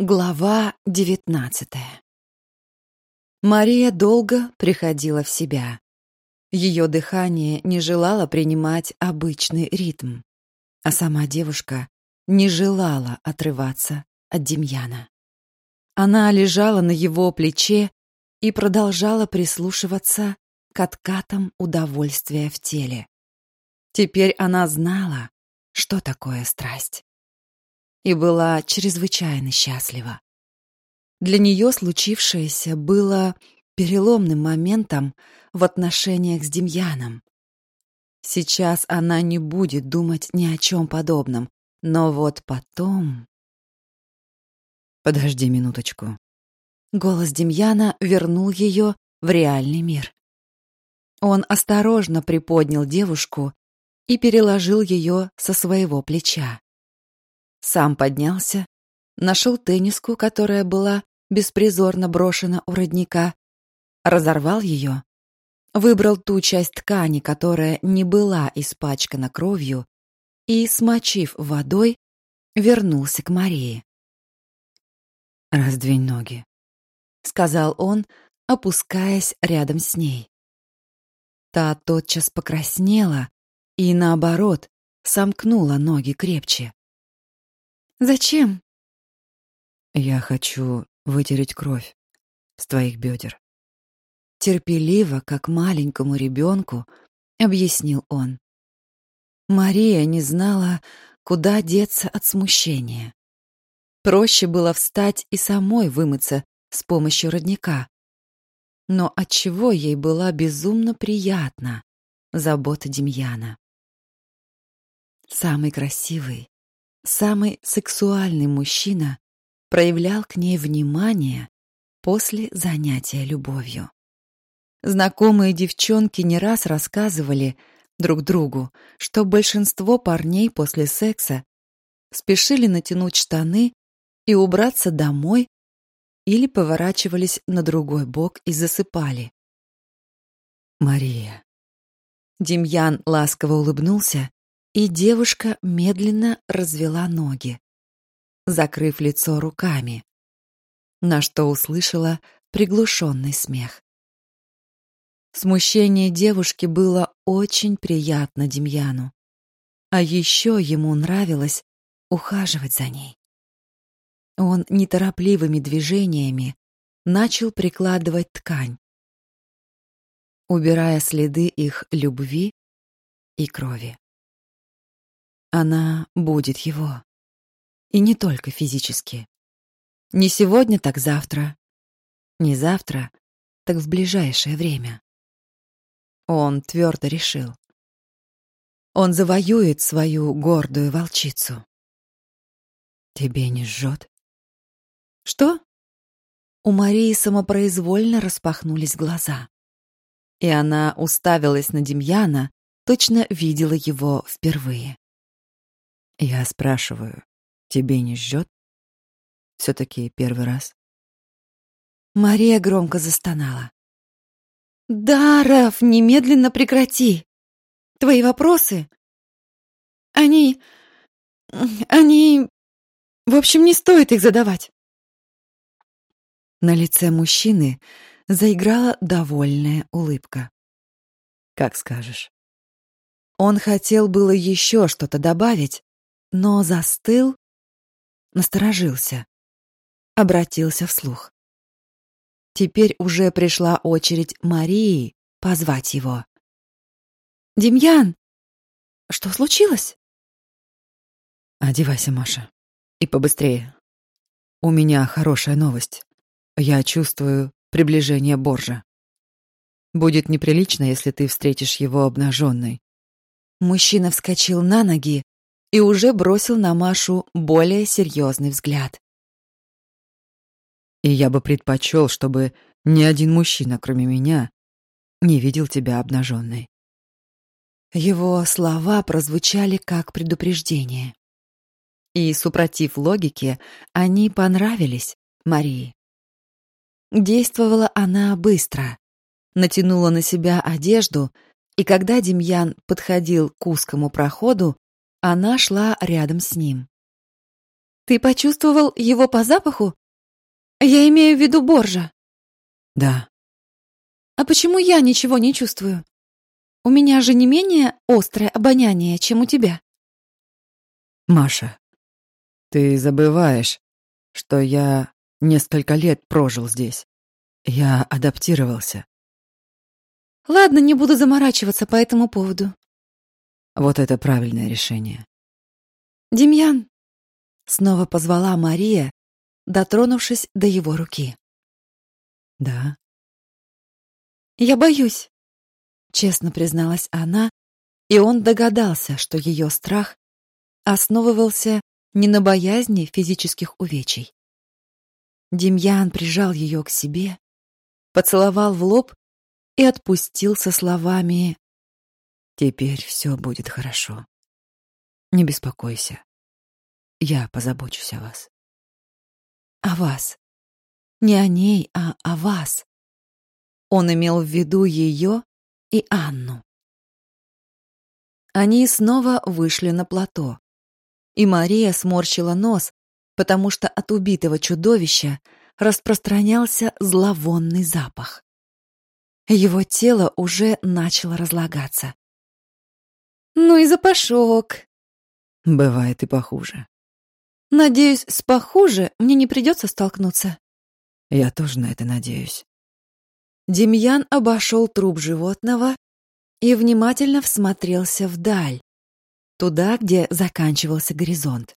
Глава девятнадцатая Мария долго приходила в себя. Ее дыхание не желало принимать обычный ритм, а сама девушка не желала отрываться от Демьяна. Она лежала на его плече и продолжала прислушиваться к откатам удовольствия в теле. Теперь она знала, что такое страсть и была чрезвычайно счастлива. Для нее случившееся было переломным моментом в отношениях с Демьяном. Сейчас она не будет думать ни о чем подобном, но вот потом... «Подожди минуточку». Голос Демьяна вернул ее в реальный мир. Он осторожно приподнял девушку и переложил ее со своего плеча. Сам поднялся, нашел тенниску, которая была беспризорно брошена у родника, разорвал ее, выбрал ту часть ткани, которая не была испачкана кровью, и, смочив водой, вернулся к Марии. «Раздвинь ноги», — сказал он, опускаясь рядом с ней. Та тотчас покраснела и, наоборот, сомкнула ноги крепче. Зачем? Я хочу вытереть кровь с твоих бедер. Терпеливо, как маленькому ребенку, объяснил он. Мария не знала, куда деться от смущения. Проще было встать и самой вымыться с помощью родника. Но от чего ей была безумно приятна забота Демьяна. Самый красивый, Самый сексуальный мужчина проявлял к ней внимание после занятия любовью. Знакомые девчонки не раз рассказывали друг другу, что большинство парней после секса спешили натянуть штаны и убраться домой или поворачивались на другой бок и засыпали. Мария. Демьян ласково улыбнулся и девушка медленно развела ноги, закрыв лицо руками, на что услышала приглушенный смех. Смущение девушки было очень приятно Демьяну, а еще ему нравилось ухаживать за ней. Он неторопливыми движениями начал прикладывать ткань, убирая следы их любви и крови. Она будет его. И не только физически. Не сегодня, так завтра. Не завтра, так в ближайшее время. Он твердо решил. Он завоюет свою гордую волчицу. Тебе не жжет? Что? У Марии самопроизвольно распахнулись глаза. И она уставилась на Демьяна, точно видела его впервые. Я спрашиваю, тебе не жжет? Все-таки первый раз. Мария громко застонала. «Да, Раф, немедленно прекрати! Твои вопросы... Они... Они... В общем, не стоит их задавать!» На лице мужчины заиграла довольная улыбка. «Как скажешь». Он хотел было еще что-то добавить, но застыл, насторожился, обратился вслух. Теперь уже пришла очередь Марии позвать его. «Демьян, что случилось?» «Одевайся, Маша, и побыстрее. У меня хорошая новость. Я чувствую приближение Боржа. Будет неприлично, если ты встретишь его обнаженной». Мужчина вскочил на ноги, и уже бросил на Машу более серьезный взгляд. И я бы предпочел, чтобы ни один мужчина, кроме меня, не видел тебя обнаженной. Его слова прозвучали как предупреждение. И, супротив логике, они понравились Марии. Действовала она быстро, натянула на себя одежду, и когда Демьян подходил к узкому проходу, она шла рядом с ним. Ты почувствовал его по запаху? Я имею в виду Боржа. Да. А почему я ничего не чувствую? У меня же не менее острое обоняние, чем у тебя. Маша, ты забываешь, что я несколько лет прожил здесь. Я адаптировался. Ладно, не буду заморачиваться по этому поводу. Вот это правильное решение. Демьян, снова позвала Мария, дотронувшись до его руки. Да. Я боюсь, честно призналась она, и он догадался, что ее страх основывался не на боязни физических увечий. Демьян прижал ее к себе, поцеловал в лоб и отпустил со словами «Теперь все будет хорошо. Не беспокойся. Я позабочусь о вас». «О вас. Не о ней, а о вас». Он имел в виду ее и Анну. Они снова вышли на плато, и Мария сморщила нос, потому что от убитого чудовища распространялся зловонный запах. Его тело уже начало разлагаться. «Ну и запашок!» «Бывает и похуже». «Надеюсь, с похуже мне не придется столкнуться». «Я тоже на это надеюсь». Демьян обошел труп животного и внимательно всмотрелся вдаль, туда, где заканчивался горизонт.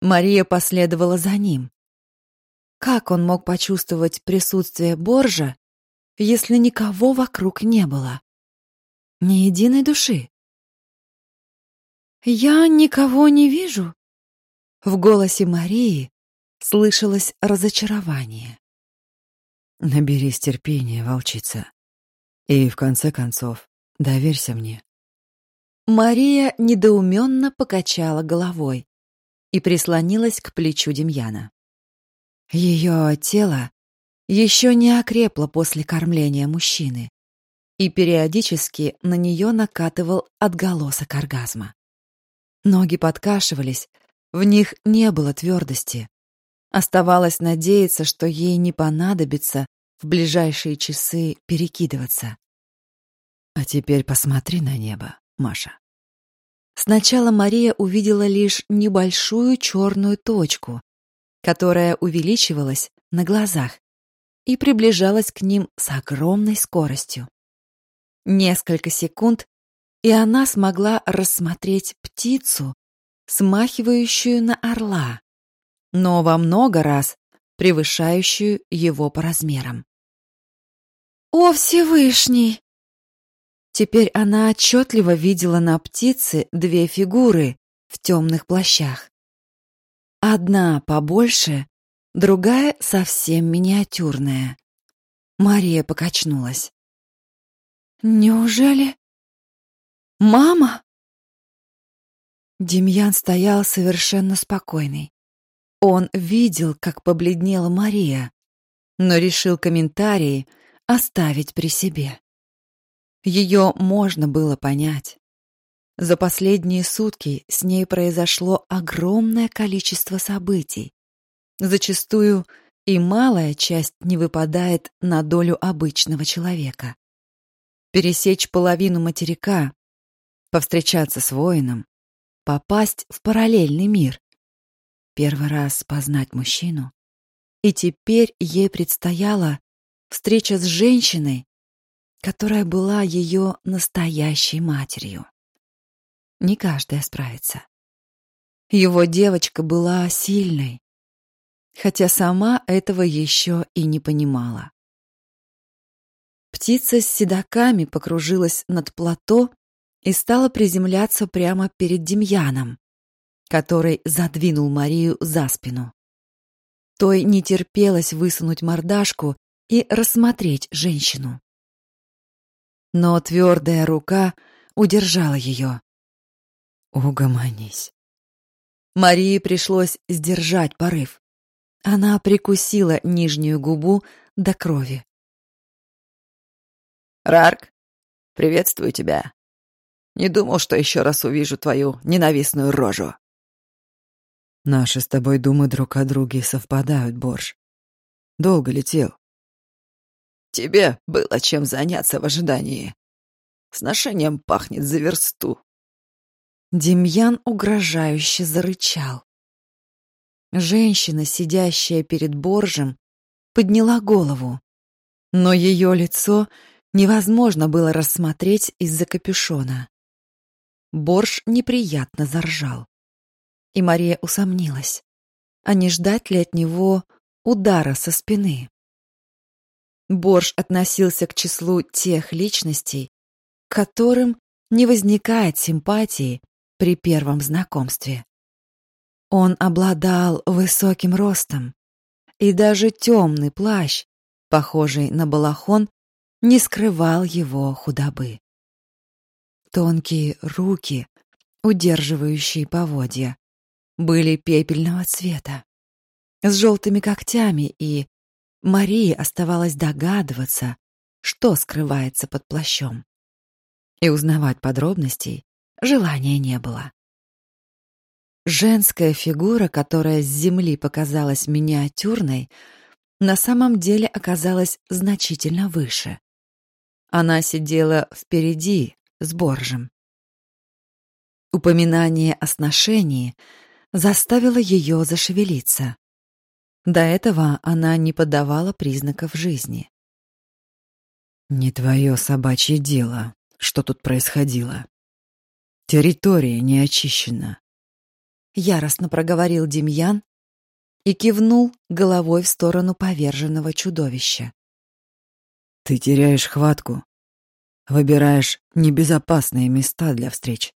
Мария последовала за ним. Как он мог почувствовать присутствие Боржа, если никого вокруг не было? Ни единой души. «Я никого не вижу», — в голосе Марии слышалось разочарование. Наберись терпения, волчица. И, в конце концов, доверься мне. Мария недоуменно покачала головой и прислонилась к плечу Демьяна. Ее тело еще не окрепло после кормления мужчины, и периодически на нее накатывал отголосок оргазма. Ноги подкашивались, в них не было твердости, Оставалось надеяться, что ей не понадобится в ближайшие часы перекидываться. А теперь посмотри на небо, Маша. Сначала Мария увидела лишь небольшую черную точку, которая увеличивалась на глазах и приближалась к ним с огромной скоростью. Несколько секунд, и она смогла рассмотреть птицу, смахивающую на орла но во много раз превышающую его по размерам. «О, Всевышний!» Теперь она отчетливо видела на птице две фигуры в темных плащах. Одна побольше, другая совсем миниатюрная. Мария покачнулась. «Неужели? Мама?» Демьян стоял совершенно спокойный. Он видел, как побледнела Мария, но решил комментарии оставить при себе. Ее можно было понять. За последние сутки с ней произошло огромное количество событий. Зачастую и малая часть не выпадает на долю обычного человека. Пересечь половину материка, повстречаться с воином, попасть в параллельный мир, первый раз познать мужчину, и теперь ей предстояла встреча с женщиной, которая была ее настоящей матерью. Не каждая справится. Его девочка была сильной, хотя сама этого еще и не понимала. Птица с седаками покружилась над плато и стала приземляться прямо перед Демьяном, который задвинул Марию за спину. Той не терпелось высунуть мордашку и рассмотреть женщину. Но твердая рука удержала ее. «Угомонись». Марии пришлось сдержать порыв. Она прикусила нижнюю губу до крови. «Рарк, приветствую тебя. Не думал, что еще раз увижу твою ненавистную рожу». Наши с тобой думы друг о друге совпадают, Борж. Долго летел. Тебе было чем заняться в ожидании. Сношением пахнет за версту. Демьян угрожающе зарычал. Женщина, сидящая перед Боржем, подняла голову, но ее лицо невозможно было рассмотреть из-за капюшона. Борж неприятно заржал. И Мария усомнилась, а не ждать ли от него удара со спины. Борж относился к числу тех личностей, которым не возникает симпатии при первом знакомстве. Он обладал высоким ростом, и даже темный плащ, похожий на балахон, не скрывал его худобы. Тонкие руки, удерживающие поводья, были пепельного цвета, с желтыми когтями, и Марии оставалось догадываться, что скрывается под плащом. И узнавать подробностей желания не было. Женская фигура, которая с земли показалась миниатюрной, на самом деле оказалась значительно выше. Она сидела впереди, с Боржем. Упоминание о сношении заставило ее зашевелиться. До этого она не подавала признаков жизни. «Не твое собачье дело, что тут происходило. Территория не очищена. Яростно проговорил Демьян и кивнул головой в сторону поверженного чудовища. Ты теряешь хватку, выбираешь небезопасные места для встреч.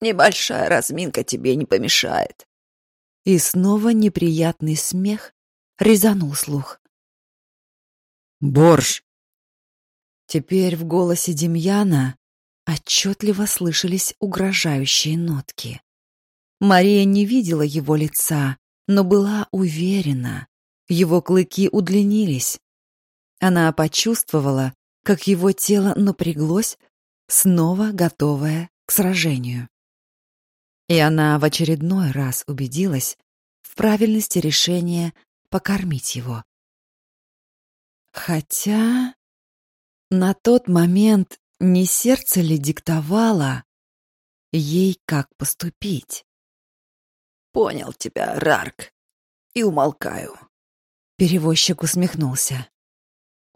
Небольшая разминка тебе не помешает. И снова неприятный смех резанул слух. Борж. Теперь в голосе Демьяна отчетливо слышались угрожающие нотки. Мария не видела его лица, но была уверена. Его клыки удлинились. Она почувствовала, как его тело напряглось, снова готовое к сражению. И она в очередной раз убедилась в правильности решения покормить его. Хотя на тот момент не сердце ли диктовало ей, как поступить? Понял тебя, Рарк. И умолкаю. Перевозчик усмехнулся.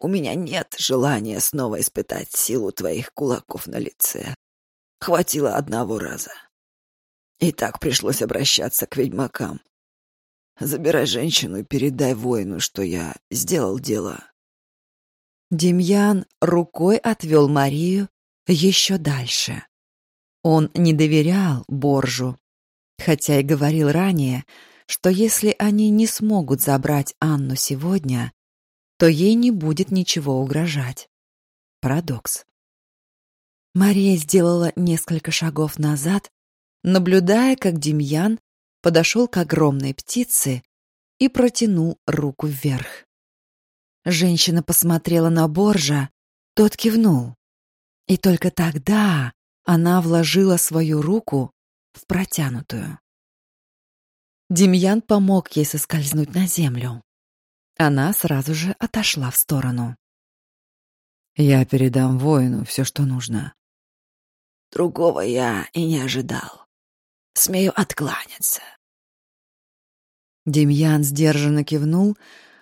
У меня нет желания снова испытать силу твоих кулаков на лице. Хватило одного раза. И так пришлось обращаться к ведьмакам. Забирай женщину и передай воину, что я сделал дело. Демьян рукой отвел Марию еще дальше. Он не доверял Боржу, хотя и говорил ранее, что если они не смогут забрать Анну сегодня, то ей не будет ничего угрожать. Парадокс. Мария сделала несколько шагов назад, наблюдая, как Демьян подошел к огромной птице и протянул руку вверх. Женщина посмотрела на Боржа, тот кивнул. И только тогда она вложила свою руку в протянутую. Демьян помог ей соскользнуть на землю. Она сразу же отошла в сторону. Я передам воину все, что нужно. Другого я и не ожидал. Смею откланяться. Демьян сдержанно кивнул,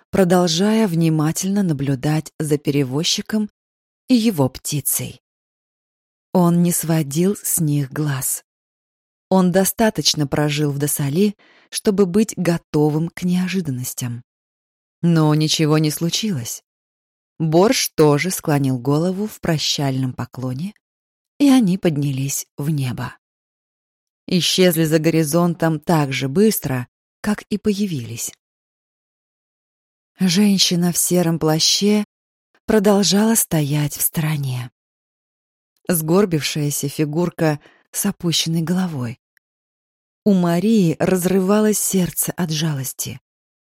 продолжая внимательно наблюдать за перевозчиком и его птицей. Он не сводил с них глаз. Он достаточно прожил в Досали, чтобы быть готовым к неожиданностям. Но ничего не случилось. Борж тоже склонил голову в прощальном поклоне, и они поднялись в небо. Исчезли за горизонтом так же быстро, как и появились. Женщина в сером плаще продолжала стоять в стороне. Сгорбившаяся фигурка с опущенной головой. У Марии разрывалось сердце от жалости.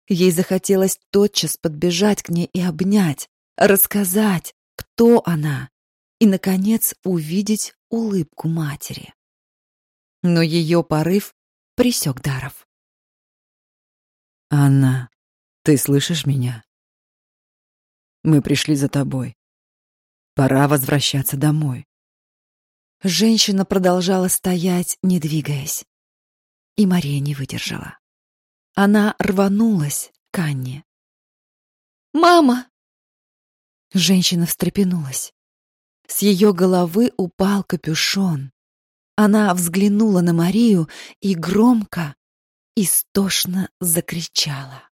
Ей захотелось тотчас подбежать к ней и обнять, рассказать, кто она, и, наконец, увидеть улыбку матери. Но ее порыв присек Даров. «Анна, ты слышишь меня? Мы пришли за тобой. Пора возвращаться домой». Женщина продолжала стоять, не двигаясь. И Мария не выдержала. Она рванулась к Анне. «Мама!» Женщина встрепенулась. С ее головы упал капюшон. Она взглянула на Марию и громко, истошно закричала.